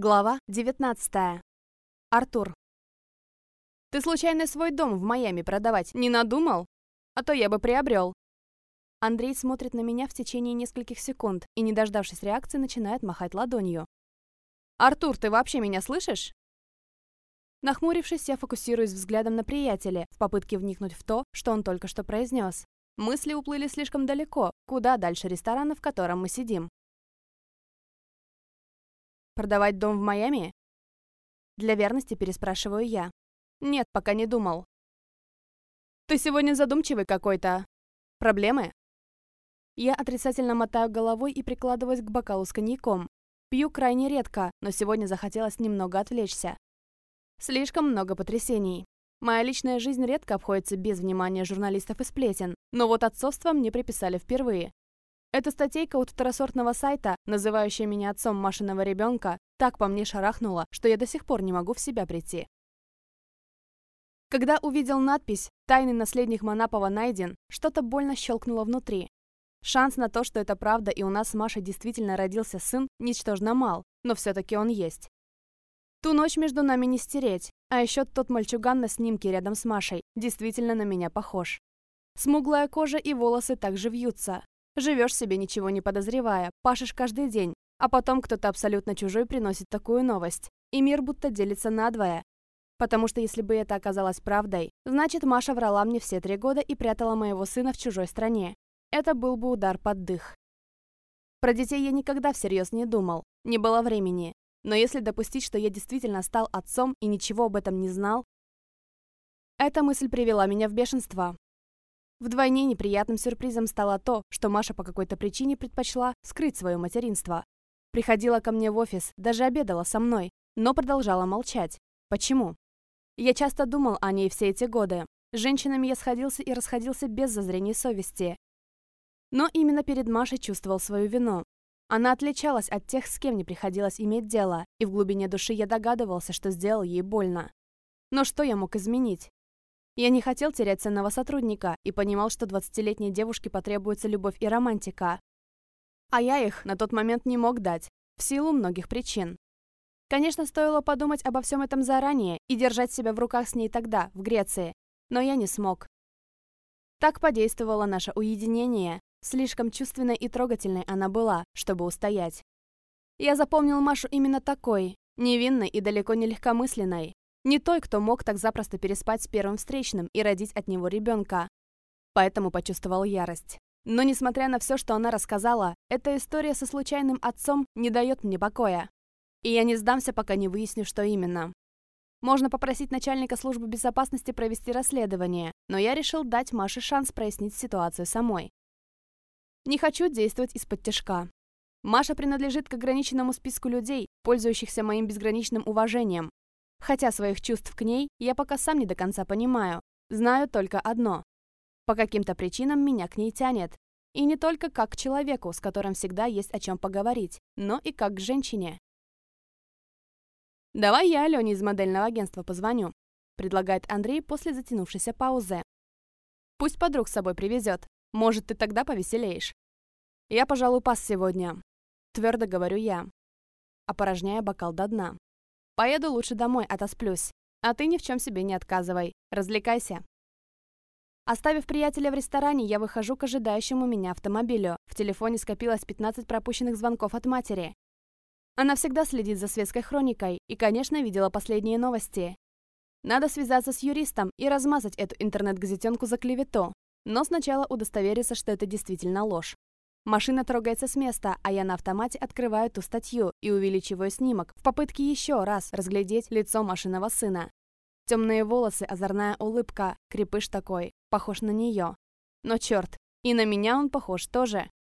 Глава 19. Артур. «Ты случайно свой дом в Майами продавать не надумал? А то я бы приобрел». Андрей смотрит на меня в течение нескольких секунд и, не дождавшись реакции, начинает махать ладонью. «Артур, ты вообще меня слышишь?» Нахмурившись, я фокусируюсь взглядом на приятеля в попытке вникнуть в то, что он только что произнес. Мысли уплыли слишком далеко, куда дальше ресторана, в котором мы сидим. Продавать дом в Майами? Для верности переспрашиваю я. Нет, пока не думал. Ты сегодня задумчивый какой-то. Проблемы? Я отрицательно мотаю головой и прикладываюсь к бокалу с коньяком. Пью крайне редко, но сегодня захотелось немного отвлечься. Слишком много потрясений. Моя личная жизнь редко обходится без внимания журналистов и сплетен, но вот отцовство мне приписали впервые. Эта статейка от второсортного сайта, называющая меня отцом Машиного ребенка, так по мне шарахнула, что я до сих пор не могу в себя прийти. Когда увидел надпись «Тайный наследник Манапова найден», что-то больно щелкнуло внутри. Шанс на то, что это правда и у нас с Машей действительно родился сын, ничтожно мал, но все-таки он есть. Ту ночь между нами не стереть, а еще тот мальчуган на снимке рядом с Машей действительно на меня похож. Смуглая кожа и волосы также вьются, Живешь себе, ничего не подозревая, пашешь каждый день, а потом кто-то абсолютно чужой приносит такую новость, и мир будто делится надвое. Потому что если бы это оказалось правдой, значит Маша врала мне все три года и прятала моего сына в чужой стране. Это был бы удар под дых. Про детей я никогда всерьез не думал, не было времени. Но если допустить, что я действительно стал отцом и ничего об этом не знал, эта мысль привела меня в бешенство. Вдвойне неприятным сюрпризом стало то, что Маша по какой-то причине предпочла скрыть свое материнство. Приходила ко мне в офис, даже обедала со мной, но продолжала молчать. Почему? Я часто думал о ней все эти годы. С женщинами я сходился и расходился без зазрения совести. Но именно перед Машей чувствовал свою вину. Она отличалась от тех, с кем не приходилось иметь дело, и в глубине души я догадывался, что сделал ей больно. Но что я мог изменить? Я не хотел терять ценного сотрудника и понимал, что 20-летней девушке потребуется любовь и романтика. А я их на тот момент не мог дать, в силу многих причин. Конечно, стоило подумать обо всем этом заранее и держать себя в руках с ней тогда, в Греции, но я не смог. Так подействовало наше уединение. Слишком чувственной и трогательной она была, чтобы устоять. Я запомнил Машу именно такой, невинной и далеко не легкомысленной, не той, кто мог так запросто переспать с первым встречным и родить от него ребенка. Поэтому почувствовал ярость. Но несмотря на все, что она рассказала, эта история со случайным отцом не дает мне покоя. И я не сдамся, пока не выясню, что именно. Можно попросить начальника службы безопасности провести расследование, но я решил дать Маше шанс прояснить ситуацию самой. Не хочу действовать из-под тяжка. Маша принадлежит к ограниченному списку людей, пользующихся моим безграничным уважением, Хотя своих чувств к ней я пока сам не до конца понимаю. Знаю только одно. По каким-то причинам меня к ней тянет. И не только как к человеку, с которым всегда есть о чем поговорить, но и как к женщине. «Давай я Алене из модельного агентства позвоню», предлагает Андрей после затянувшейся паузы. «Пусть подруг с собой привезет. Может, ты тогда повеселеешь». «Я, пожалуй, пас сегодня», твердо говорю я, опорожняя бокал до дна. Поеду лучше домой, отосплюсь. А ты ни в чем себе не отказывай. Развлекайся. Оставив приятеля в ресторане, я выхожу к ожидающему меня автомобилю. В телефоне скопилось 15 пропущенных звонков от матери. Она всегда следит за светской хроникой и, конечно, видела последние новости. Надо связаться с юристом и размазать эту интернет-газетенку за клевету. Но сначала удостовериться, что это действительно ложь. Машина трогается с места, а я на автомате открываю ту статью и увеличиваю снимок в попытке еще раз разглядеть лицо машинного сына. Темные волосы, озорная улыбка, крепыш такой, похож на нее. Но черт, и на меня он похож тоже.